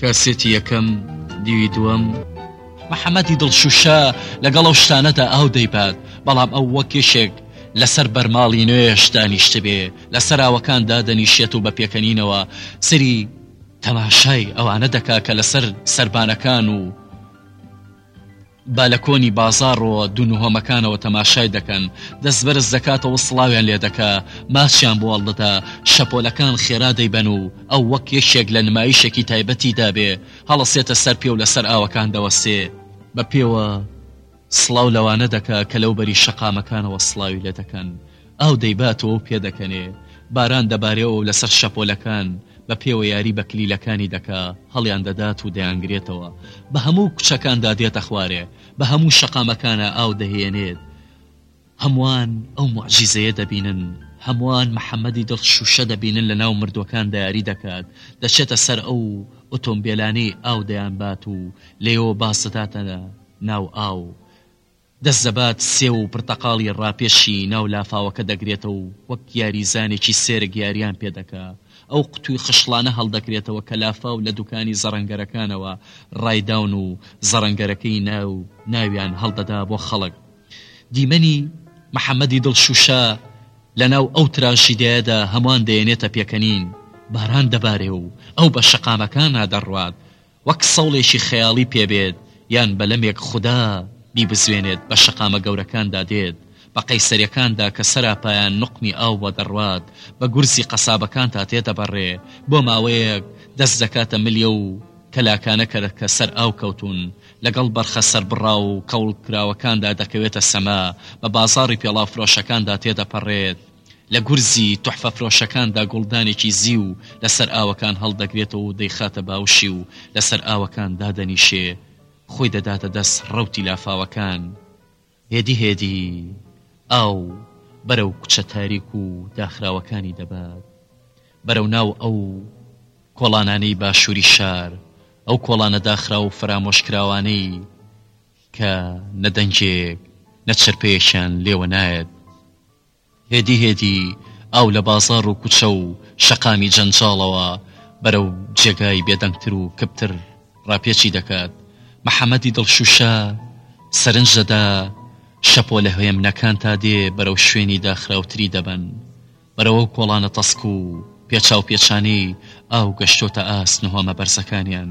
کاسێتی یەکەم دیوی دووەم. محەمەدی دڵ شوشە لەگەڵ ئەو شتانەدا ئاو دەیبات، بەڵام ئەو وەک یەکێک لەسەر بەرماڵی نوێژ دانیشتبێ، لەسەر ئاوەکان دادەنیشێت و بە پێکەنینەوە سەری تەماشای ئەوانە دەکا کە لەسەر سەربانەکان و با لە کۆنی بازاڕ و دوو نهۆمەکانەوە تەماشای دەکەن، دەست بەرز دەکاتەوە و سڵاویان لێ دەکا، ماچیان بۆ هەڵدەدا، شەپۆلەکان خێرا دەیبەن و ئەو وەک یەکێک لە نمایشێکی تایبەتی دابێ، هەڵەسێتە سەر پێ و لە سەر ئاوەکان دەوەستێ. بە پێوە سڵاو لەوانە دەکا کە لەو بەری شەقامەکانەوە سڵاوی لێ دەکەن. ئاو دەیباتەوە و پێدەکەنێ، باران دەبارێەوەو لەسەر شەپۆلەکان بە پێوە یاری بە کلیلەکانی دەکا، هەڵیان دەدات و دەیانگرێتەوە، بە هەموو کوچەکاندا دێتە خوارێ، بە هەموو شەقامەکانا ئاو دەهێنێت. هەمووان ئەو موعجیزەیە دەبینن، هەمووان محەمەدی دڵ شووشە دەبینن لە ناو مردووەکاندا یاری دەکات، دەچێتە سەر ئەو ئۆتۆمبێلانەی ئاو دەیانبات و لێیەوە باز دەداتە ناو ئاو، دەسزەبات سێو و پرتەقاڵی ڕاپێچی ناو لافاوەکە دەگرێتە و وەک یاریزانێکی سێرک یاریان پێ دەکا، ئەو قوتووی خشڵانە هەڵدەگرێتەوە کە لافاو لە دوکانی زەڕەنگەرەکانەوە ڕایداون و زەڕەنگەرەکەی ناو ناویان هەڵدەدا بۆ خەڵک. دیمەنی محەمەدی دڵ شووشە لە ناو ئەو تراژیدیایەدا هەمووان دەیەنێتە پێکەنین، باران دەبارێ و ئەو بە شەقامەکانا دەڕوات، وەک سەوڵێکی خەیاڵی پێ بێت یان بەلەمێک خودا بیبزوێنێت بە شەقامە گەورەکاندا دێت بە قەیسەریەکاندا کە سەراپایان نوقمی ئاو وەدەڕوات بە گورزی قەسابەکانتا تێدەبەڕێ بۆ ماوەیەک دەست دەکاتە ملی ئەو کەلاکانە کە کە سەر ئاو کەوتون لەگەڵ بەرخە سەربڕاو و کەوڵکراوەکاندا دەکەوێتە سەما بە بازاڕی پێڵاو فرۆشەکاندا تێدەپەڕێت لە گورزی تحفەفرۆشەکاندا گوڵدانێکی زیو لە سەر ئاوەکان هەڵدەگرێتەوە و دەیخاتە باوشی و لە سەر ئاوەکان دادەنیشێ، خۆی دەداتە دەست ڕەوتی لافاوەکان. هێدی هێدی ئاو بەرەو کوچە تاریک و داخراوەکانی دەبات، بەرەو ناو ئەو کۆڵانانەی باشووری شار، ئەو کۆڵانە داخراو و فەرامۆشکراوانەی کە نە دەنگێک، نە چرپەیەکیان لێوە نایەت. هێدی هێدی ئاو لە بازاڕ و کوچە و شەقامی جەنجاڵەوە بەرەو جێگای بێدەنگتر و کپتر ڕاپێچی دەکات. محەمەدی دڵشووشە سەرنج دەدا شەپۆلە هێمنەکان تا دێ بەرەو شوێنی داخراوتری دەبەن. بەرەو ئەو کۆڵانە تەسک و پێچاوپێچانەی ئاو گەشتۆتە ئاست نهۆمە بەرزەکانیان.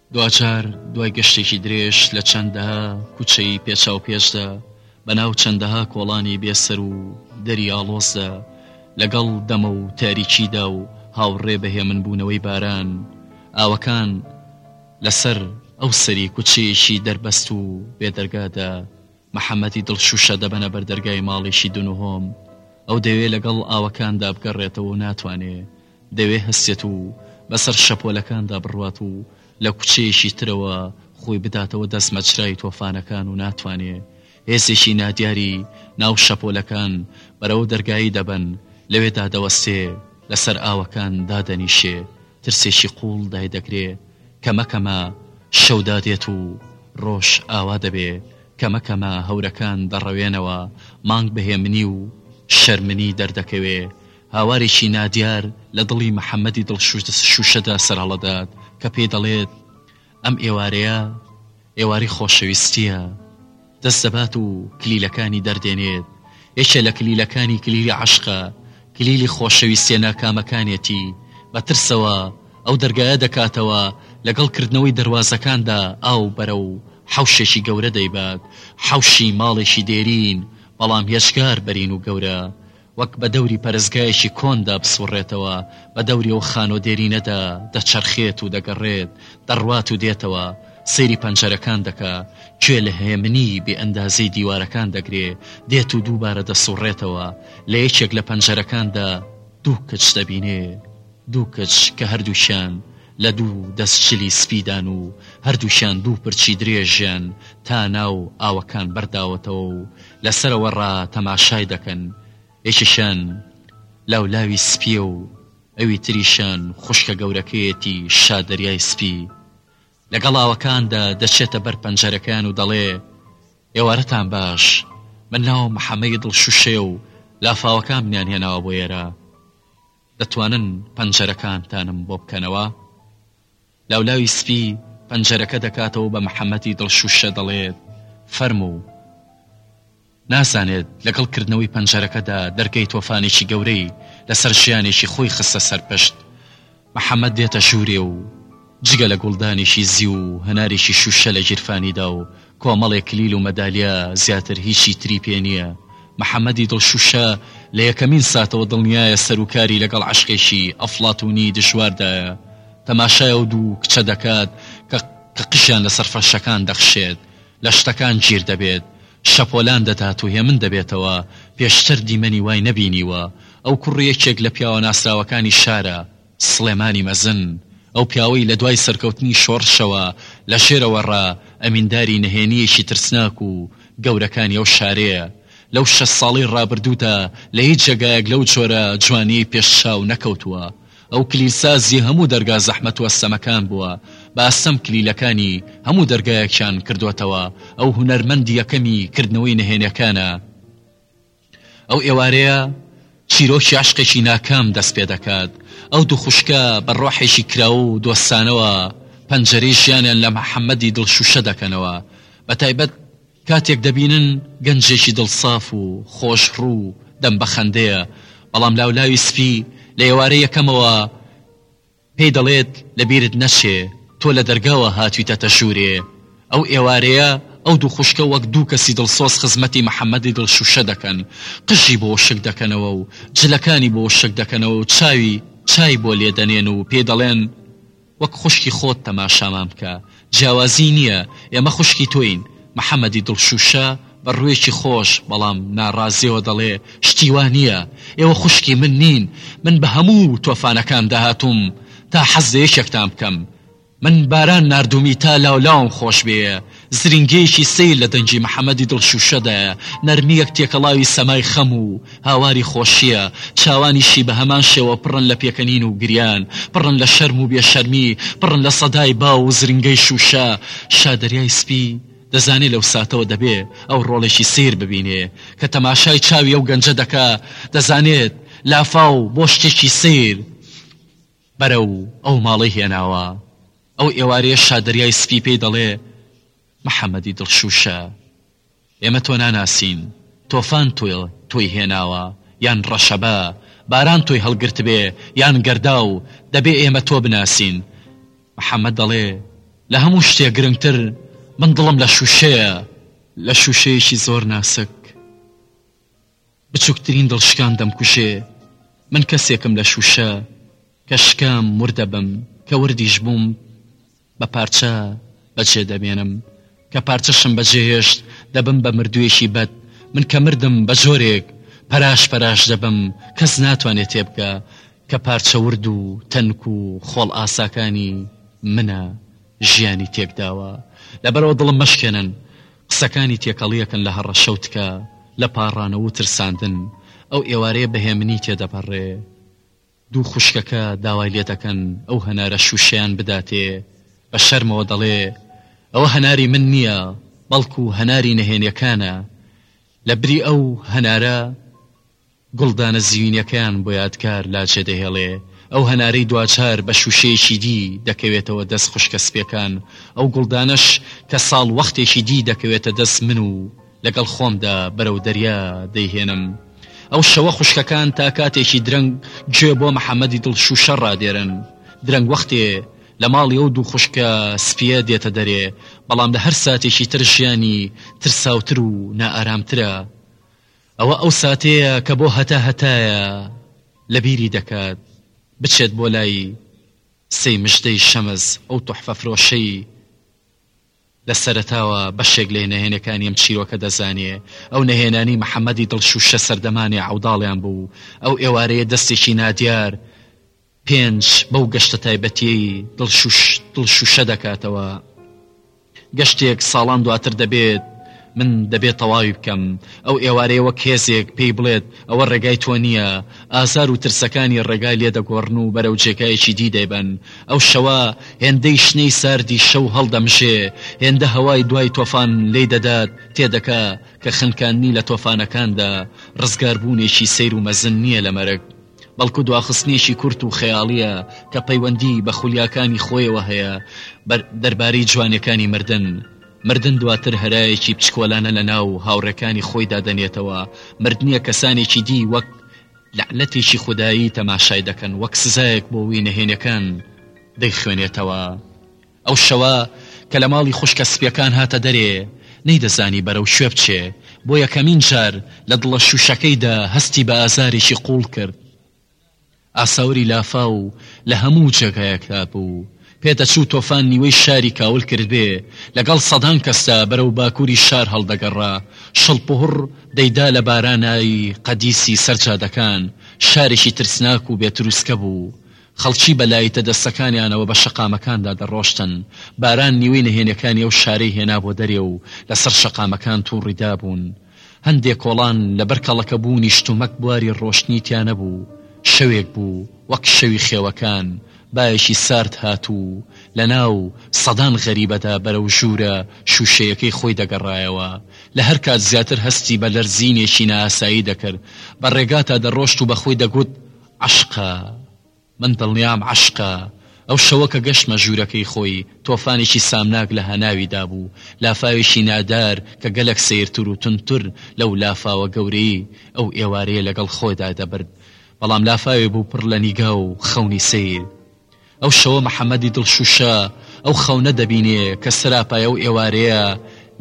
دواجار دوای گەشتێکی درێژ لە چەندەها کوچەی پێچاوپێچدا، بە ناو چەندەها کۆڵانی بێ سەر و دەری ئاڵۆزدا، لەگەڵ دەمە و تاریکیدا و هاوڕێ بە هێمنبوونەوەی باران، ئاوەکان لە سەر ئەو سەری کوچەیەکی دەربەست و بێ دەرگادا، محەمەدی دڵشووشە دەبەنە بەر دەرگای ماڵێکی دونوهۆم. ئەو دەوێ لەگەڵ ئاوەکاندا بگەڕێتەوە و ناتوانێ دەوێ هەستێت و بەسەر شەپۆلەکاندا بڕوات و لە کوچەیەکی ترەوە خۆی بداتەوە دەست مەجرای تۆفانەکان و ناتوانێ. هێزێکی نادیاری ناو شەپۆلەکان بەرەو دەرگایی دەبەن، لەوێ دادەوەستێ، لەسەر ئاوەکان دادەنیشێ، ترسێکی قووڵ دایدەگرێ. کەمە کەمە شەو دادێت و ڕۆژ ئاوا دەبێ، کەمە کەمە هەورەکان دەڕەوێنەوە، مانگ بە هێمنی و شەرمنی دەردەکەوێ، هاوارێکی نادیار لە دڵی محەمەدی دڵشووشەدا سەرهەڵەدات کە پێی دەڵێت، ئەم ئێوارەیە ئێوارەی خۆشەویستییە. دەست دەبات و کلیلەکانی دەردێنێت. یەکێ لە کلیلەکانی کلیلی عەشقە، کلیلی خۆشەویستییە ناکامەکانێتی. بە ترسەوە ئەو دەرگایە دەکاتەوە، لەگەڵ کردنەوەی دەروازەکاندا ئاو بەرەو حەوشێکی گەورە دەیبات، حەوشی ماڵێکی دێرین بەڵام هێجگار بەرین و گەورە. وەک بە دەوری پەرستگایەکی کۆندا بسوڕێتەوە، بە دەوری ئەو خانوە دێرینەدا دەچەرخێت و دەگەڕێت، دەڕوات و دێتەوە، سەیری پەنجەرەکان دەکا، کوێ لە هێمنی بێ ئەندازەی دیوارەکان دەگرێ، دێت و دووبارە دەسوڕێتەوە، لە یەکێک لە پەنجەرەکاندا دوو کچ دەبینێ، دوو کچ کە هەردووکیان لە دوو دەست شلی سپیدان و هەردووکیان دوو پرچی درێژیان تا ناو ئاوەکان بەرداوەتەوە و لە سەرەوە ڕا تەماشای دەکەن، یەکێکیان لاولاوی سپییە و ئەوی تریشیان خوشکە گەورەکەیەتی شا دەریای سپی لەگەڵ ئاوەکاندا دەچێتە بەر پەنجەرەکەیان و دەڵێ، ئێوارەتان باش، من ناوم محەمەی دڵ شووشەیە و لافاوەکان منیان هێناوە بۆ ئێرە. دەتوانن پەنجەرەکانتانم بۆ بکەنەوە؟ لاولاوی سپی پەنجەرەکە دەکاتەوە بە محەمەدی دڵشوشە دەڵێت، فەرموو. نازانێت لەگەڵ کردنەوەی پەنجەرەکەدا دەرگەی تۆفانێکی گەورەی لەسەر ژیانێکی خۆی خستە سەرپشت. محەمەد دێتە ژوورێ و. جگە لە گوڵدانێکی زیو و هەنارێکی شووشە لە گیرفانیدا و کۆمەڵێک کلیل و مەدالیا، زیاتر هیچی تری پێ نییە. محەمەدی دڵشووشە لە یەکەمین ساتەوە دڵنیایە سەروکاری لەگەڵ عەشقێکی ئەفڵاتوونیی دژواردایە. تەماشای ئەو دوو کچە دەکات کە کە قژیان لەسەر فەرشەکان دەخشێت، لە شتەکان گیر دەبێت، شەپۆلان دەدات و هێمن دەبێتەوە. پێشتر دیمەنی وای نەبینیوە. ئەو کوڕی یەکێک لە پیاوە ناسراوەکانی شارە. سڵێمانی مەزن، ئەو پیاوەی لە دوای سەرکەوتنی شۆڕشەوە لە ژێرەوە ڕا، ئەمینداری نەهێنییەکی ترسناک و گەورەکانی ئەو شارەیە. لەو شەست ساڵەی ڕابردوودا لە هیچ جێگایەک لەو جۆرە جوانییەی پێش چاو نەکەوتووە. ئەو کلیلسازی هەموو دەرگا زەحمەت و ئەستەمەکان بووە، بە ئەستەم کلیلەکانی هەموو دەرگایەکیان کردۆتەوە، ئەو هونەرمەندی یەکەمی کردنەوەی نەهێنیەکانە. ئەو ئێوارەیە چیرۆکی عەشقێکی ناکام دەست پێ دەکات، ئەو دوو خوشکە بە ڕۆحێکی کراو و دۆستانەوە پەنجەرەی ژیانیان لە محەمەدی دڵ شووشە دەکەنەوە، بە تایبەت کاتێک دەبینن گەنجێکی دڵ ساف و خۆش ڕوو و دەم بە خەندەیە، بەڵام لاولاوی سپی لە ئێوارەی یەکەمەوە، پێی دەڵێت لەبیرت نەچێ تۆ لە دەرگاوە هاتویتەتە ژوورێ. ئەو ئێوارەیە ئەو دوو خوشکە وەک دوو کەسی دڵسۆز خزمەتی محەمەدی دڵ شووشە دەکەن. قژی بۆ وشک دەکەنەوە و جلەکانی بۆ وشک دەکەنەوە و چاوی چای بۆ لێدەنێن و پێی دەڵێن وەک خوشکی خۆت تەماشامان بکە. جیاوازی نییە ئێمە خوشکی تۆین. محەمەدی دڵشووشە بە رووێکی خۆش بەڵام ناڕازیەوە دەڵێ، شتی وا نییە. ئێوە خوشکی من نین. من بە هەموو تۆفانەکاندا هاتووم تا حەز لە یەکێکتان بکەم. من باران ناردوومی تا لاولاوم خۆش بێیە. زرینگەیەکی سەیر لە دەنگی محەمەدی دڵشووشەدایە، نەرمییەک تێکەڵاوی سەمای خەم و. هاواری خۆشییە، چاوانیشی بە هەمان شێوە پڕن لە پێکەنین و گریان، پڕن لە شەرم و بێشەرمی، پڕن لە سەدای باو و زرنگەی شووشە. شا دەریای سپی دەزانێ لەو ساتەوە دەبێ ئەو ڕۆڵێکی سەیر ببینێ کە تەماشای چاوی ئەو گەنجە دەکا، دەزانێت لافاو بۆ شتێکی سەیر بەرەو ئەو ماڵەی هێناوە. ئەو ئێوارەیە شا دەریای سپی پێی دەڵێ، محەمەدی دڵ شووشە، ئێمە تۆ ناناسین، تۆفان تۆ تۆی هێناوە یان ڕەشەبا، باران تۆی هەڵگرتبێ یان گەرداو، دەبێ ئێمە تۆ بناسین. محەمەد دەڵێ، لە هەموو شتێ گرنگتر من دڵم لە شووشەیە، لە شووشەیەکی زۆر ناسک، بچووکترین دڵشکان دەمکوژێ، من کەسێکم لە شووشە، کە شکام، وردەبم، کە وردیش بووم، بە پارچە بەجێ دەمێنم کە پارچەشم بەجێ هێشت دەبم بە مردوویەکی بەد من کە مردم بە جۆرێک پەراش پەراش دەبم کەس ناتوانێ تێبگا کە پارچە ورد و تەنک و خۆڵ ئاساکانی منە ژیانی تێکداوە لەبەرەوە دڵم مەشکێنن قسەکانی تێکەڵیەکن لە هەڕەشە و تکا لە پاڕانەوە و ترساندن ئەو ئێوارەیە بە هێمنی تێدەپەڕێ دوو خوشکەکە داوای لێ دەکەن ئەو هەنارە شووشەیان بداتێ، بە شەرمەوە دەڵێ، ئەوە هەناری من نییە، بەڵکوو هەناری نەهێنییەکانە، لە بری ئەو هەنارە گوڵدانە زیوینەکەیان بۆ یادگار لا جێ دەهێڵێ، ئەو هەنارەی دواجار بە شووشەیەکی دی دەکەوێتەوە دەست خوشکە سپییەکان، ئەو گوڵدانەش کە ساڵ وەختێکی دی دەکەوێتە دەست من و. لەگەڵ خۆمدا بەرەو دەریا دەیهێنم ئەو شەوە خوشکەکان تا کاتێکی درەنگ گوێ بۆ محەممەدی دڵ شوشە ڕادێرن درەنگ وەختێ لە ماڵی ئەو دوو خوشکە سپیە دێتە دەرێ بەڵام لە هەر ساتێکی تر ژیانی ترساوتر و نائارامترە ئەوە ئەو ساتەیە کە بۆ هەتا هەتایە لە بیری دەکات بچێت بۆ لای سەی مشتەی شەمەز ئەو تحفە فرۆشەی لە سەرەتاوە بەشێک لە نەهێنەکانی ئەم چیرۆکە دەزانێ، ئەو نەهێنانەی محەمەدی دڵشووشە سەردەمانێ عەوداڵیان بوو، ئەو ئێوارەیە دەستێکی نادیار پێنج بەو گەشتە تایبەتییەی دڵشووش دڵشووشە دەکاتەوە، گەشتێک ساڵان دواتر دەبێت من دەبێت تەواوی بکەم. ئەو ئێوارەیە وەک هێزێک پێی بڵێت، ئەوە ڕێگای تۆ نییە. ئازار و ترسەکانی ڕێگای لێ دەگۆڕن و بەرەو جێگایەکی دی دەیبەن. ئەو شەوە هێندەی شنەی ساردی شەو هەڵدەمژێ، هێندە هەوای دوای تۆفان لێی دەدات تێدەگا کە خنکاندنی لە تۆفانەکاندا ڕزگاربوونێکی سەیر و مەزن نییە لە مەرگ، بەڵکو دواخستنێکی کورت و خەیاڵییە کە پەیوەندی بە خولیاکانی خۆیەوە هەیە دەربارەی جوانێکانی مردن. مردن دواتر هەرایەکی بچکۆلانە لە ناو هاوڕێکانی خۆیدا دەنێتەوە، مردنیە کەسانێکی دی وەک لەعنەتێکی خودایی تەماشای دەکەن، وەک سزایەک بۆ وی نەهێنیەکان دەیخوێنێتەوە. ئەو شەوە کە لە ماڵی خوشکە سپیەکان هاتە دەرێ، نەیدەزانی بەرەو کوێ بچێ، بۆ یەکەمین جار لە دڵە شوشەکەیدا هەستی بە ئازارێکی قوڵ کرد، ئاساوری لافاو لە هەموو جێگایەکدا بوو. پێدەچوو تۆفان نیوەی شاری کاول کردبێ. لەگەڵ سەدان کەسدا بەرەو باکووری شار هەڵدەگەڕا. شڵپوهڕ دەیدا لە بارانای قەدیسی سەر جادەکان. شارێکی ترسناک و بێ ترووسکە بوو. خەڵکی بە لایتە دەستەکانیانەوە بە شەقامەکاندا دەڕۆشتن. باران نیوەی نهێنییەکانی ئەو شارەی هێنابووە دەرێ و لەسەر شەقامەکان تووڕی دابوون. هەندێ کۆڵان لە بەر کەڵەکە بوونی شتومەک بواری ڕۆشنی تیا نەبوو، شەوێک بوو وەک شەوی خێوەکان، بایەکی سارد هات و لە ناو سەدان غەریبەدا بەرەو ژوورە شووشەیەکەی خۆی دەگەڕایەوە، لە هەر کات زیاتر هەستی بە لەرزینێکی نائاسایی دەکرد، بە ڕێگاتا دەڕۆشت و بە خۆی دەگوت، عەشقە! من دڵنیام عەشقە، ئەو شەوە کە گەشتمە ژوورەکەی خۆی، تۆفانێکی سامناک لە هەناوی دابوو، لافاوێکی نادار کە گەلەک سەیرتر و توندتر لەو لافاوە گەورەیەی ئەو ئێوارەیە لەگەڵ خۆیدا دەبرد، بەڵام لافاوێ بوو پڕ لە نیگا و خەونی سەیر. ئەو شەوە محەمەدی دڵشووشە ئەو خەونە دەبینێ کە سەراپای ئەو ئێوارەیە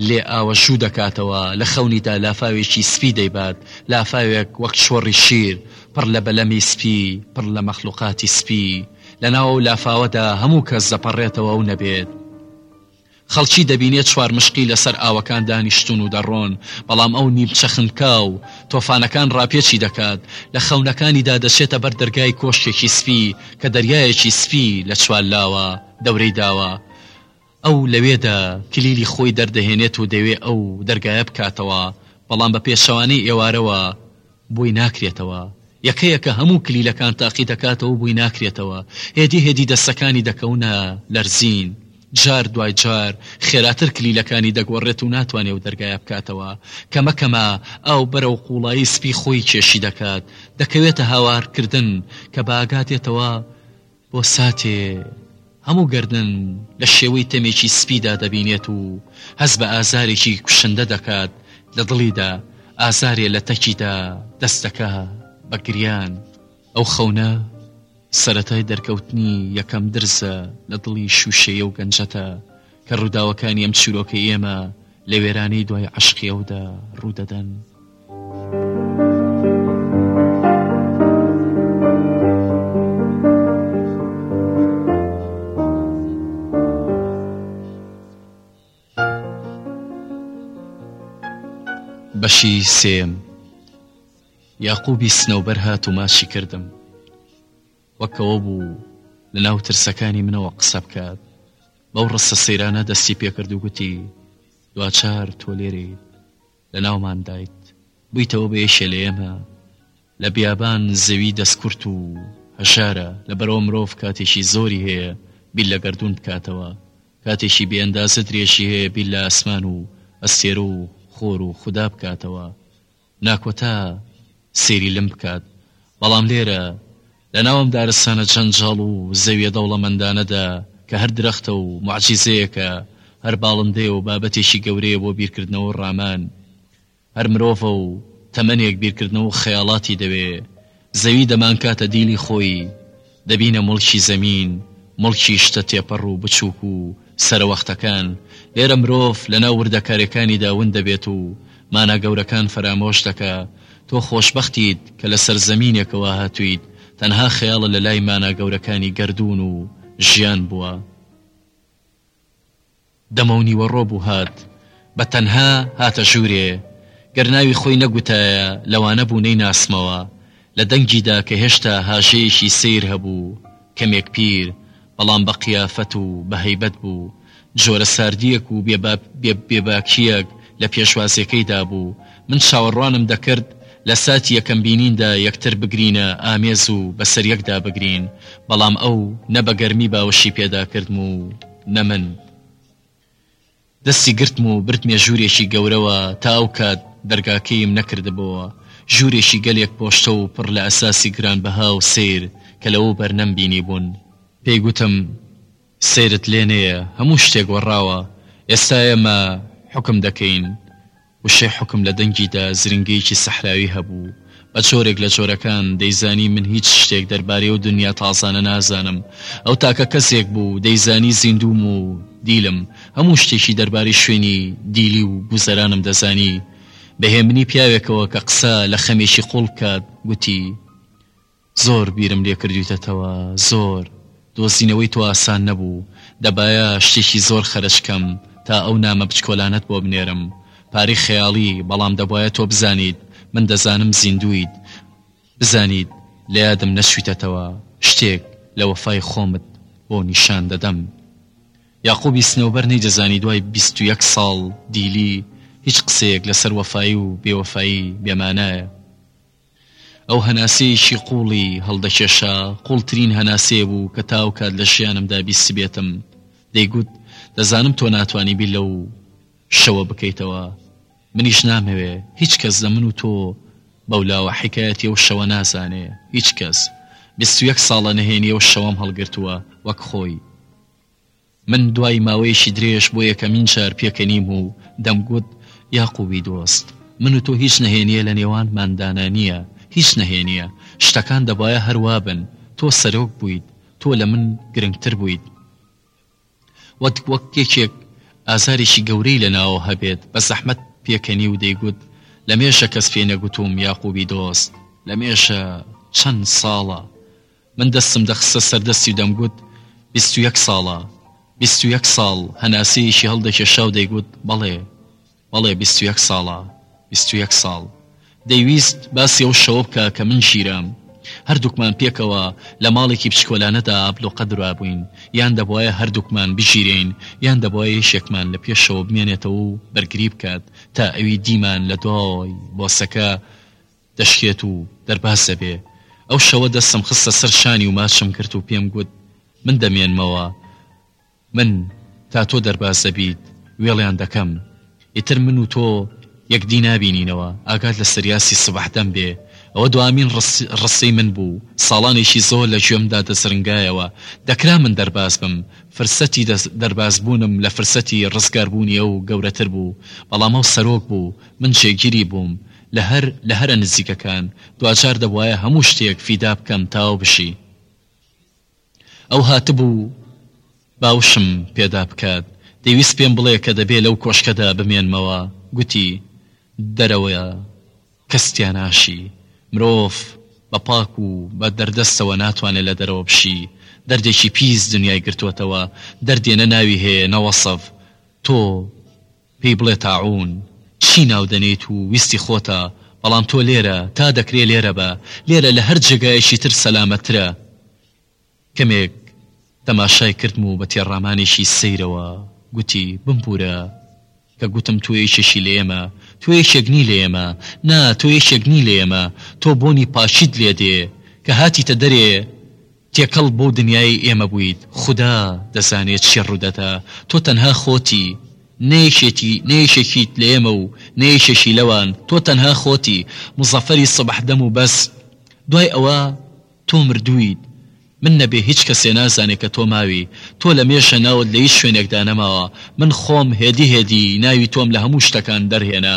لێ ئاوەژوو دەکاتەوە، لە خەونیدا لافاوێکی سپی دەیبات، لافاوێک وەک چۆڕی شیر، پڕ لە بەلەمی سپی، پڕ لە مەخلوقاتی سپی، لە ناو ئەو لافاوەدا هەموو کەس دەپەڕێتەوە ئەو نەبێت. خەڵکی دەبینێت چوار مشقی لەسەر ئاوەکان دانیشتوون و دەڕۆن، بەڵام ئەو نیمچە خنکا و تۆفانەکان ڕاپێچی دەکات، لە خەونەکانیدا دەچێتە بەر دەرگای کۆشکێکی سپی کە دەریایەکی سپی لە چوار لاوە دەورەی داوە، ئەو لەوێدا کلیلی خۆی دەردەهێنێت و دەیەوێت ئەو دەرگایە بکاتەوە، بەڵام بە پێچەوانەی ئێوارەوە بۆی ناکرێتەوە. یەکە یەکە هەموو کلیلەکان تاقی دەکاتەوە و بۆی ناکرێتەوە. هێدی هێدی دەستەکانی دەکەونە لەرزین. جار دوای جار خێراتر کلیلەکانی دەگۆڕێت و ناتوانێت و دەرگایە بکاتەوە. کەمە کەمە ئاو بەرەو قوڵایی سپی خۆی کێشی دەکات. دەکەوێتە هاوارکردن کە بە ئاگا دێتەوە بۆ ساتێ هەموو گەردن لە شێوەی تەمێکی سپیدا دەبینێت و هەست بە ئازارێکی کوشندە دەکات لە دڵیدا، ئازارێ لە تەکیدا دەست دەکا بە گریان. ئەو خەونە سەرەتای دەرکەوتنی یەکەم درزە لە دڵی شووشەیەو گەنجەتە، کە ڕووداوەکانی ئەم چیرۆکەی ئێمە لە وێرانەی دوای عشقی ئەودا ڕوودەدەن. بەشی سێم یاقوبی سنەوبەر هات و ماچی کردم وەک ئەوە بوو لە ناو ترسەکانی منەوە قسە بکات بەو ڕستە سەیرانە دەستی پێکرد و گوتی دواچار تۆ لێرەی لە ناومان دایت بوویتەوە بە یەکێ لە ئێمە لە بیابان زەوی دەستکورت و هەژارە لە بەرەوە مرۆڤ کاتێکی زۆری هەیە بیر لە گردردون بکاتەوە کاتێکی بێندازە درێژی هەیە بیر لە ئاسمان و ئەستێرە و خۆر و خوددا بکاتەوە ناکۆتا سەیری لم بکات، بەڵام لێرە لە ناو ئەم دارستانە جەنجاڵ و زەوییە دەوڵەمەندانەدا کە هەر درەختە و موعجیزەیەکە، هەر باڵندەیە و بابەتێکی گەورەیە بۆ بیرکردنەوە و ڕامان، هەر مرۆڤە و تەمەنێک بیرکردنەوە و خەیاڵاتی دەوێ، زەوی دەمانکاتە دیلی خۆی، دەبینە موڵکی زەمین، موڵکی شتە تێپەڕ و بچووک و سەرەوەختەکان، لێرە مرۆڤ لەناو وردەکارێکانیدا ون دەبێت و مانا گەورەکان فەرامۆش دەکا، تۆ خۆشبەختیت کە لەسەر زەمینێکەوە هاتوویت تەنها خەیاڵە لەلای مانا گەورەکانی گەردوون و ژیان بووە. دەمەونیوەڕۆ بوو هات بە تەنها هاتە ژوورێ گەر ناوی خۆی نەگوتایە لەوانە بوو نەیناسمەوە لە دەنگیدا کە هێشتا هاژەیەکی سەیر هەبوو کەمێک پیر بەڵام بە قیافەت و بە هەیبەت بوو جۆرە ساردیەک و بێ باکیەک لە پێشوازیەکەیدا بوو من چاوەڕوانم دەکرد لە ساتی یەکەم بینیندا یەکتر بگرینە ئامێز و بەسەر یەکدا بگرین بەڵام ئەو نە بە گەرمی باوەشی پێدا کردم و نە من دەستی گرتم و بردمیە ژوورێکی گەورەوە، تا ئەو کات دەرگاکەییم نەکردبۆوە، ژوورێکی گەلێک پۆشتە و پڕ لە ئەساسی گرانبەها و سەیر کە لەوە بەر نەمبینیبوون. پێی گوتم، سەیرت لێ نەیە، هەموو شتێک وەڕاوە، ئێستا ئێمە حوکم دەکەین. وشەی حوکم لە دەنگیدا زرنگییەکی سەحراوی هەبوو، بە جۆرێک لە جۆرەکان دەیزانی من هیچ شتێک دەربارەی ئەو دونیا تازانە نازانم، ئەو تاکە کەسێک بوو دەیزانی زیندووم و دیلم، هەموو شتێکی دەربارەی شوێنی دیلی و گوزەرانم دەزانی. بە هێمنی پیاوێکەوە کە قسە لە خەمێکی قووڵ بکات، گوتی. زۆر بیرم لێ کردویتەتەوە زۆر دۆزینەوەی تۆ ئاسان نەبوو دەبایە شتێکی زۆر خەرج کەم تا ئەو نامە بچکۆلانەت بۆ بنێرم پارەی خەیاڵی بەڵام دەبوایە تۆ بزانیت من دەزانم زیندویت بزانیت لە یادم نەچویتەتەوە شتێک لە وەفای خۆمت بۆ نیشان دەدەم یاقوبی سنەوبەر نەیدەزانی دوای بیست و یەک ساڵ دیلی هیچ قسەیەک لەسەر وەفایی و بێوەفایی بێمانایە ئەو هەناسەیەکی قووڵی هەڵدەکێشا، قووڵترین هەناسەیە بوو کە تاوکات لە ژیانمدا بیستبێتم، دەیگوت، دەزانم تۆ ناتوانی بیر لەو شەوە بکەیتەوە، منیش نامەوێ، هیچ کەس لە من و تۆ بەولاوە حیکایەتی ئەو شەوە نازانێ، هیچ کەس، بیست و یەک ساڵە نهێنی ئەو شەوەم هەڵگرتووە وەک خۆی. من دوای ماوەیەکی درێژ بۆ یەکەمین جار پێکەنیم و دەمگوت، یاقووبی دۆست، من و تۆ هیچ نهێنییە لە نێوانماندانا نییە، هیچ نهێنییە. شتەکان دەبایە هەر وا بن. تۆ سەرۆک بوویت. تۆ لە من گرنگتر بوویت. وت وەک یەکێک ئازارێکی گەورەی لە ناوەوە هەبێت، بە زەحمەت پێکەنی و دەیگوت، لەمێژە کەس پێی نەگوتووم یاقووبی دۆست. لەمێژە چەند ساڵە من دەستم دەخستە سەر دەستی و دەمگوت، بیست و یەک ساڵە؟ بیست و یەک ساڵ؟ هەناسەیەکی هەڵدەکێشا و دەیگوت، بەڵێ. بەڵێ بیست و یەک ساڵە. بیست و یەک ساڵ. دەیویست باسی ئەو شەوە بکا کە من ژیرام. هەردووکمان پێکەوە لە ماڵێکی بچکۆلانەدا ئابلۆقە درابووین. یان دەبوایە هەردووکمان بژیرێین، یان دەبوایە یەکێکمان لە پێشەوە بمێنێتەوە و بەرگری بکات تا ئەوی دیمان لە دوای بۆسەکە دەشکێت و دەرباز دەبێ. ئەو شەوە دەستم خستە سەر شانی و ماچم کرد و پێم گوت، من دەمێنمەوە. من تا تۆ دەرباز دەبیت وێڵیان دەکەم. ئیتر من و تۆ یەکدی نابینینەوە. ئاگات لە سریاسی سبەحدەم بێ. ئەوە دوامین ڕستەی من بوو. ساڵانێکی زۆر لە گوێمدا دەزرنگایەوە. دەکرا من دەرباز بم. فرسەتی دەربازبوونم لە فرسەتی ڕزگاربوونی ئەو گەورەتر بوو. بەڵام ئەو سەرۆک بوو. من جێگیری بووم. لە هەر لە هەرە نزیکەکان دواجار دەبوایە هەموو شتێک فیدا بکەم تاو بژی ئەو هاتبوو باوشم پێدا بکات دەیویست پێم بڵێ کە دەبێ لەو کۆشکەدا بمێنمەوە گوتی دەرەوەە کەس تیا ناشی مرۆڤ بە پاک و بە دەردەستەوە ناتوانێ لە دەرەوە بشی دەردێکی پیس دنیای گرتوەتەوە دەردێ نە ناوی هەیە نە وەسف تۆ پێی بڵێ تاعوون چی ناو دەنێیت و ویستی خۆتە، بەڵام تۆ لێرە، تا دەکرێ لێرە بە، لێرە لە هەر جێگایەکی تر سەلامەتترە. کەمێک تەماشای کردم و بە تێڕامانێکی سەیرەوە گوتی، بمبوورە کە گوتم تۆ یەکێکی لە ئێمە، تۆ یەکێک نی لە ئێمە، نا تۆ یەکێک نی لە ئێمە، تۆ بۆنی پاکیت لێ دێ، کە هاتیتە دەرێ، تێکەڵ بۆ دنیای ئێمە بوویت خودا دەزانێت چی ڕوودەدا تۆ تەنها خۆتی نە یەکێتی نە یەکێکیت لە ئێمە و نە یەکێکی لەوان تۆ تەنها خۆتی موزەفەری سوبح دەم و بەس دوای ئەوە تۆ مردوویت من نەبێ هیچ کەسێ نازانێ کە تۆ ماوی تۆ لە مێژە ناوت لە هیچ شوێنێکدا نەماوە من خۆم هێدی هێدی ناوی تۆم لە هەموو شتەکان دەرهێنا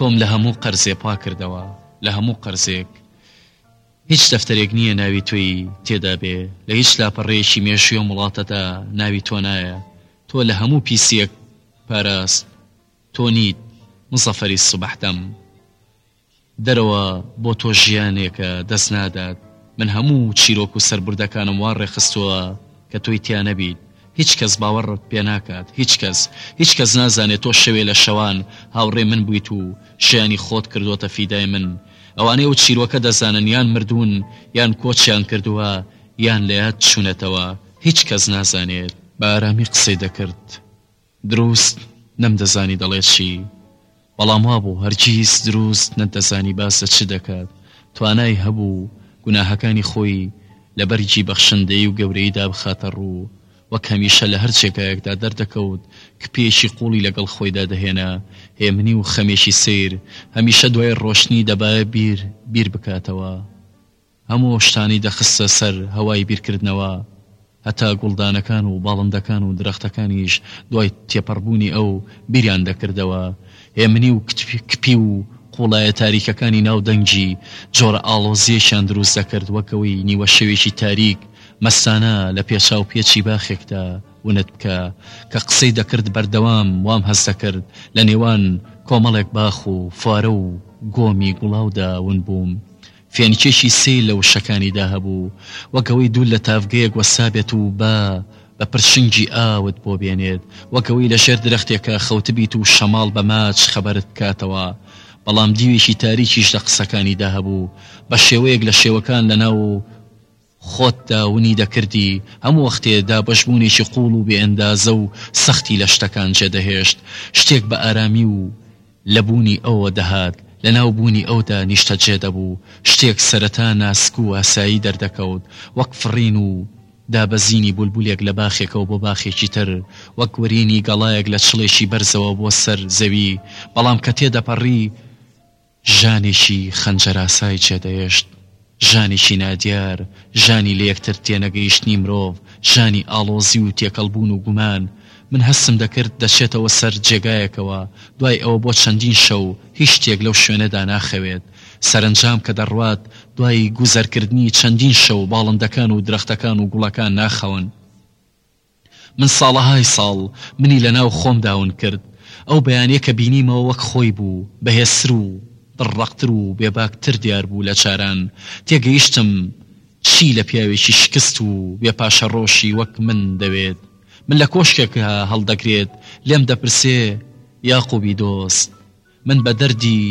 تۆم لە هەموو قەرزێ پا کردەوە لە هەموو قەرزێک هیچ دەفتەرێک نییە ناوی تۆی تێدا بێ لە هیچ لاپەڕێکی مێشی و وڵاتەدا ناوی تۆ نایە تۆ لە هەموو پیسیەک پاراست تۆ نیت مزەفەری سبح دەم دەرەوە بۆ تۆ ژیانێکە دەست نادات من هەموو چیرۆک و سەربردەکانم وا ڕێکخستووە کە تۆی تیا نەبیت هیچ کەس باوەڕت پێ ناکات هیچ کەس هیچ کەس نازانێت تۆ شەوێ لە شەوان هاوڕێ من بوویت و ژیانی خۆت کردۆتە فیدای من ئەوانەی ئەو چیرۆکە دەزانن یان مردوون یان کۆچیان کردووە یان لە یاد چوونەتەوە هیچ کەس نازانێت. بە ئارامی قسەی دەکرد دروست نەمدەزانی دەڵێت چی بەڵام وابوو هەرگیز دروست نەتدەزانی باس لە چ دەکات توانای هەبوو گوناهەکانی خۆی لە بەرگی بەخشندەیی و گەورەییدا بخاتە ڕوو وەک هەمیشە لە هەر جێگایەکدا دەردەکەوت کپێکی قوڵی لەگەڵ خۆیدا دەهێنا هێمنی و خەمێکی سەیر هەمیشە دوای ڕۆشتنی دەبایە بیر بیر بکاتەوە هەموو ئەو شتانەی دەخستە سەر هەوای بیرکردنەوە، هەتا گوڵدانەکان و باڵندەکان و درەختەکانیش دوای تێپەڕبوونی ئەو، بیریان دەکردەوە. هێمنی و کپی و قووڵایە تاریکەکانی ناو دەنگی، جۆرە ئاڵۆزییەکیان دروست دەکرد، وەک ئەوەی نیوەشەوێکی تاریک، مەستانە لە پێچاوپێچی باخێکدا ونت بکا. کە قسەی دەکرد بەردەوام وام هەست دەکرد لە نێوان کۆمەڵێک باخ و فوارە و گۆمی گوڵاودا ونبووم. فێنکێکی سەیر لە وشەکانیدا هەبوو، وەک ئەوەی دوور لە تاڤگەیەک وەستابێت و با بە پرشنگی ئاوت بۆ بێنێت، وەک ئەوەی لە ژێر درەختێکا خەوتبیت و شەماڵ بە ماچ خەبەرت بکاتەوە. بەڵام دیوێکی تاریکیش لە قسەکانیدا هەبوو، بە شێوەیەک لە شێوەکان لەناو. خۆتدا ونی دەکردی، هەموو وەختێ دابەشبوونێکی قووڵ و بێ ئەندازە و سەختی لە شتەکان جێدەهێشت، شتێک بە ئارامی و لە بوونی ئەوەوە دەهات، لە ناو بوونی ئەودا نیشتەجێ دەبوو، شتێک سەرەتا ناسک و ئاسایی دەردەکەوت، وەک فڕین و دابەزینی بولبولێک لە باخێکەوە بۆ باخێکی تر، وەک ورینی گەڵایەک لە چڵێکی بەرزەوە بۆ سەر زەوی، بەڵام کە تێدەپەڕی، ژانێکی خەنجەراسای چێدەهێشت، ژانێکی نادیار، ژانی لە یەکتر تێنەگەیشتنی مرۆڤ، ژانی ئاڵۆزی و تێکەڵبوون و گومان. من هەستم دەکرد دەچێتەوە سەر جێگایەکەوە، دوای ئەوە بۆ چەندین شەو هیچ شتێک لەو شوێنەدا ناخەوێت. سەرەنجام کە دەڕوات، دوای گوزەرکردنی چەندین شەو باڵندەکان و درەختەکان و گوڵەکان ناخەون. من ساڵەهای ساڵ منی لە ناو خۆمدا ون کرد، ئەو بەیانیە کە بینیمەوە وەک خۆی بوو، بەهێزتر و دڕ ڕەقتر و بێباک تر دیار بوو لە چاران، تێگەیشتم چی لە پیاوێکی شکست و بێ پاشەڕۆشی وەک من دەوێت، من لە کۆشکێکا هەڵدەگرێت لێم دەپرسێ یاقوبی دۆست! من بە دەردی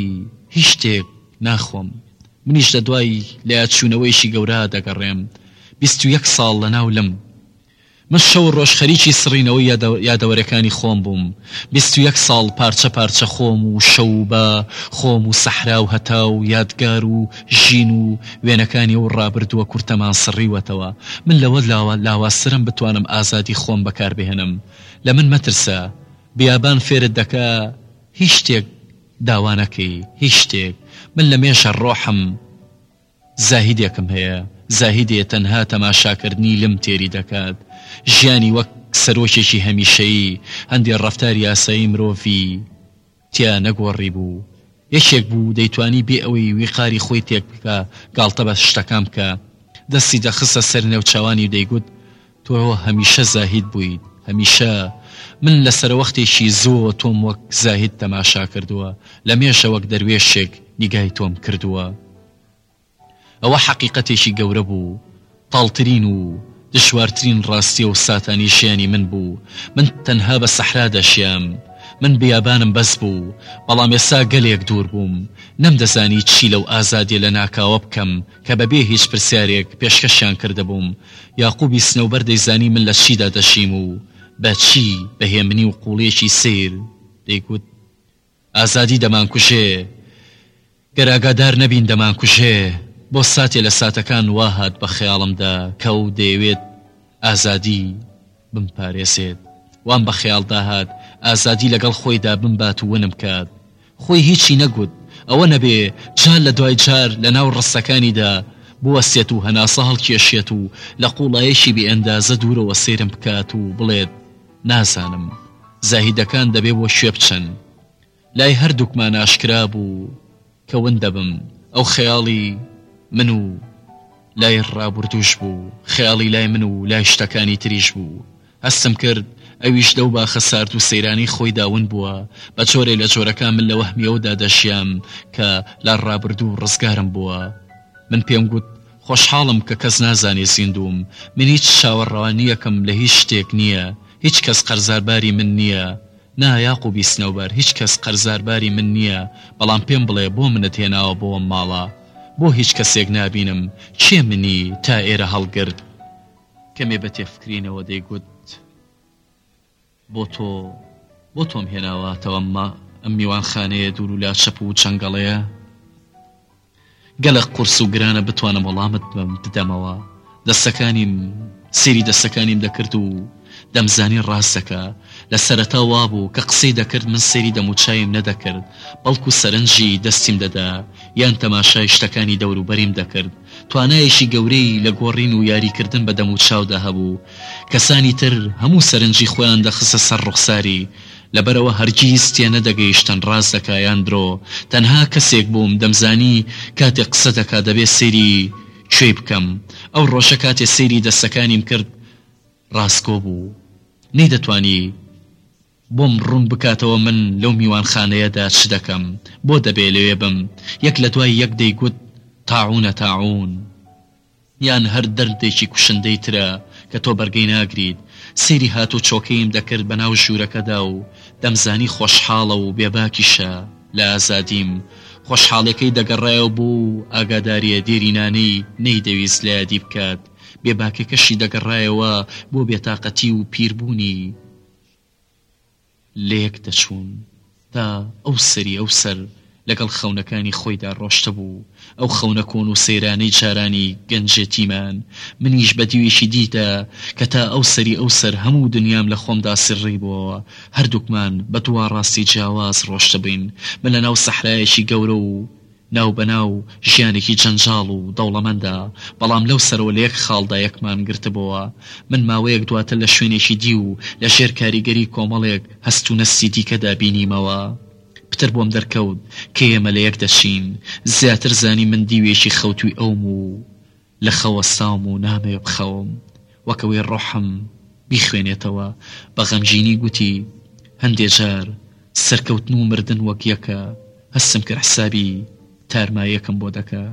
هیچ شتێک ناخۆم. منیش لە دوای لەیادچوونەوەیەکی گەورە دەگەڕێم. بیست و یەک ساڵ لەناو لم. من شەو و ڕۆژ خەریکی سڕینەوەی یادەوەرەکانی خۆم بووم. بیست و یەک ساڵ پارچە پارچە خۆم و شەو و با خۆم و سەحرا و هەتا و یادگار و ژین و وێنەکانی ئەو ڕابردووە کورتەمان سڕیوەتەوە. من لەوە لاوازترم بتوانم ئازادی خۆم بەکاربهێنم. لە من مەترسە. بیابان فێرت دەکا. هیچ شتێک داوا نەکەی هیچ شتێک من لە مێشە ڕۆحم زاهیدێکم هەیە زاهیدێ تەنها تەماشاکردنی لم تێری دەکات ژیانی وەک سەرۆکێکی هەمیشەیی هەندێ ڕەفتار یاسایی مرۆڤی تیا نەگۆڕی بوو یەکێک بوو دەیتوانی بێ ئەوەی ویقاری خۆی تێک بکا گاڵتە بە شتەکان بکا دەستی دەخستە سەر نێوچاوانی و دەیگوت تۆ هەمیشە زاهید بوویت هەمیشە، من لە سەرەوەختێکی زووەوە تۆم وەک زاهید تەماشا کردووە، لە مێژە وەک دەروێشێک نیگای تۆم کردووە. ئەوە حەقیقەتێکی گەورە بوو، تاڵترین و دژوارترین ڕاستیە و ساتانی ژیانی من بوو، من تەنها بە سەحرا دەژیام، من بیابانم بەس بوو، بەڵام ئێستا گەلێک دوور بووم، نەمدەزانی چی لەو ئازادیە لەناکاوە بکەم، کە بە بێ هیچ پرسیارێک پێشکەشیان کردبووم، یاقوبی سنەوبەر دەیزانی من لە چیدا دەژیم و بە چی، بە هێمنی و قوڵیەکی سەیر دەیگوت، ئازادی دەمانکوژێ، گەر ئاگادار نەبین دەمانکوژێ، بۆ ساتێ لە ساتەکان وا هات بە خەیاڵمدا کە ئەو دەیەوێت ئازادی، بمپارێزێت، وام بە خەیاڵدا هات ئازادی لەگەڵ خۆیدا بمبات و ونم بکات. خۆی هیچی نەگوت، ئەوە نەبێ جار لە دوای جار لە ناو ڕستەکانیدا بوەستێت و هەناسە هەڵکێشێت و لە قووڵایەکی بێ ئەندازە دوورەوە سەیرم بکات و بڵێت، نازانم زاهیدەکان دەبێ بۆ کوێ بچن؟ لای هەردووکمان ئاشکرا بوو کە ون دەبم، ئەو خەیاڵی من و لای ڕابوردووش بوو، خەیاڵی لای من و لای شتەکانی تریش بوو، هەستم کرد ئەویش لەو باخە سارد و سەیرانەی خۆیدا ون بووە، بە جۆرێ لە جۆرەکان من لە وەهمی ئەودا دەژیام کە لە ڕابوردوو ڕزگارم بووە. من پێم گوت خۆشحاڵم کە کەس نازانێ زیندووم، من هیچ چاوەڕوانییەکم لە هیچ شتێک نییە، هیچ کەس قەرزارباری من نییە، نا یاقوبی سنەوبەر هیچ کەس قەرزار باری من نیە بەڵام پێم بڵێ بۆ منت هێناوە بۆم ماڵە بۆ هیچ کەسێک نابینم کێ منی تا ئێرە هەڵگرت. کەمێ بە تێفکرینەوە دەیگوت بۆ تۆ بۆ تۆم هێناواتەوە ئەم میوانخانەیە دوور و لاچەپ و چەنگەڵەیە. گەلەک قورس و گرانە بتوانم وەڵامت بدەمەوە دەستەکانیم سەیری دەستەکانیم دەکرد و دەمزانی ڕاستەکە لە سەرەتا وابوو کە قسەی دەکرد من سەیری دەموچاویم نەدەکرد بەڵکو سەرنجی دەستیم دەدا یان تەماشای شتەکانی دەوروبەریم دەکرد توانایەکی گەورەی لە گۆڕین و یاریکردن بە دەموچاودا هەبوو کەسانی تر هەموو سەرنجی خۆیان دەخستە سەر ڕوخساری لەبەرئەوە هەرگیز تێنەدەگەیشتن ڕاست دەکا یان درۆ، تەنها کەسێک بووم دەمزانی کاتێ قسە دەکا دەبێ سەیری کوێی بکەم، ئەو ڕۆژە کاتێ سەیری دەستەکانیم کرد ڕاستگۆ بوو نەیدەتوانی بۆم ڕوون بکاتەوە من لەو میوانخانەیەدا چ دەکەم، بۆ دەبێ لەوێ بم، یەک لەدوای یەک دەیگوت تاعونە تاعون. یان هەر دەردێکی کوشندەی ترە کە تۆ بەرگەی ناگریت، سەیری هاتوچۆکەیم دەکرد بەناو ژوورەکەدا و دەمزانی خۆشحاڵە و بێباکیشە لە ئازادیم، خۆشحاڵیەکەی دەگەڕایەوە بۆ و ئاگاداریە دێرینانەی نەیدەویست لە یادی بکات، بێباکێکەشی دەگەڕایەوە بۆ بێتاقەتی و پیربوونی. لێک دەچوون تا ئەو سەری ئەو سەر لەگەڵ خەونەکانی خۆیدا ڕۆشتبوو، ئەو خەونە کۆن و سەیرانەی جارانی گەنجێتیمان، منیش بە دیوێکی دیدا کە تا ئەو سەری ئەو سەر هەموو دنیام لە خۆمدا سڕیبۆوە، هەردووکمان بە دوا ڕاستی جیاواز ڕۆشتبووین، من لە ناو سەحرایەکی گەورە و. ناو بە ناو ژیانێکی جەنجاڵ و دەوڵەمەندە، بەڵام لەو سەرەوە لە یەک خاڵدا یەکمان گرتبۆوە. من ماوەیەک دواتر لە شوێنێکی دی و لە ژێر کاریگەری کۆمەڵێک هەست و نەستی دیکەدا بینیمەوە. پتر بۆم دەرکەوت کە ئێمە لە یەک دەچین. زیاتر زانیم من دیوێکی خەوتووی ئەوم و لە خەوەستاوم و نامەوێ بخەوم وەک ئەوەی ڕۆحم بیخوێنێتەوە، بە غەمگینی گوتی، هەندێ جار سەرکەوتن و مردن وەک یەکە، هەستم کرد حسابی تارماییەکەم بۆ دەکا،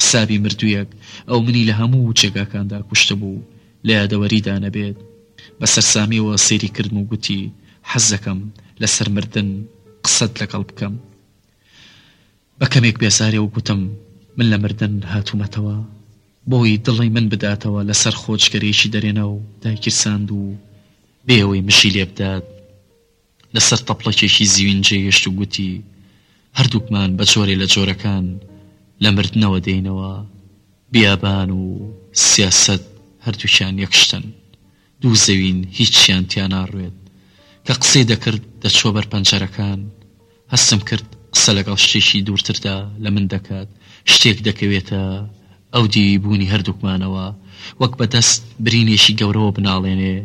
حسابی مردوویەک، ئەو منی لە هەموو جێگاکاندا کوشتبوو لە یادەوەریدا نەبێت. بە سەرسامیەوە سەیری کردم و گوتی، حەز دەکەم لەسەر مردن قسەت لەگەڵ بکەم. بە کەمێک بێزاری و گوتم، من لە مردن هاتوومەتەوە، بۆی دڵی من بداتەوە لە سەر خۆ جگەرەیەکی دەرێنا و دایگیرساند و بێ ئەوەی مشی لێ بدات لە سەر تەپڵەکێکی زیوین جێهێشت و گوتی، هەردووکمان بە جۆرێ لە جۆرەکان لە مردنەوە دێینەوە، بیابان و سیاسەت هەردووکیان یەک شتن. دوو زەوین هیچیان تیا ناڕوێت. کە قسەی دەکرد دەچووە بەر پەنجەرەکان. هەستم کرد قسە لەگەڵ شتێکی دوورتردا لە من دەکات. شتێک دەکەوێتە ئەو دیوی بوونی هەردووکمانەوە. وەک بە دەست برینێکی گەورەوە بناڵێنێ.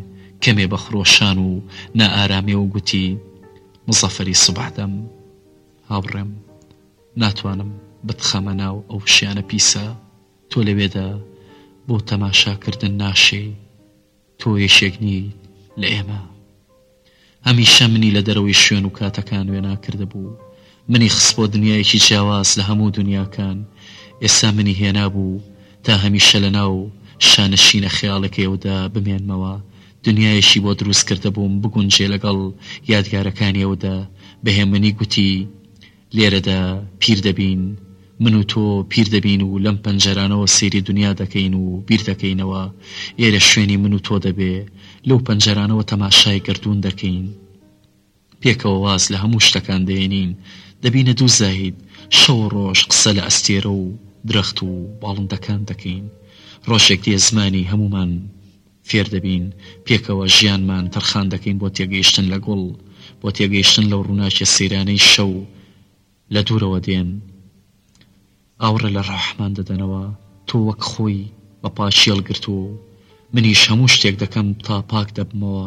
کەمێ بە خرۆشان و نائارامێ و گوتی، مزەفەری سوبح دەم. هاوڕێم. ناتوانم بتخەمە ناو ئەو شیانە پیسە. تۆ لەوێدا بۆ تەماشاکردن ناشێی تۆ یەکێک نیت لە ئێمە هەمیشە منی لە دەرەوەی شوێن و کاتەکان وێنا کردبوو منی خسپۆ دنیایەکی جیاواز لە هەموو دنیاکان ئێستا منی هێنا بوو تا هەمیشە لە ناو شانشینە خەیاڵەکەیەوەدا بمێنمەوە دنیایەکی بۆ دروست کردبووم بگونجێ لەگەڵ یادگارەکانیەوەدا بە هێمنی گوتی لێرەدا پیر دەبین، من و تۆ پیر دەبین و لەم پەنجەرانەوە سەیری دونیا دەکەین و بیر دەکەینەوە، ئێرە شوێنی من و تۆ دەبێ، لەو پەنجەرانەوە تەماشای گەردوون دەکەین. پێکەوە واز لە هەموو شتەکان دەهێنین، دەبینە دوو زاهید، شەو و ڕۆژ قسە لە ئەستێرە و درەخت و باڵندەکان دەکەین. ڕۆژێک دێ زمانی هەموومان. فێر دەبین، پێکەوە ژیانمان تەرخان دەکەین بۆ تێگەیشتن لە گوڵ، بۆ تێگەیشتن لەو ڕووناکیە سەیرانەی شەو لە دوورەوە دێن ئاوڕێ لە ڕۆحمان دەدەنەوە، تۆ وەک خۆی بە پاکی هەڵگرتووە و منیش هەموو شتێک دەکەم تا پاک دەبمەوە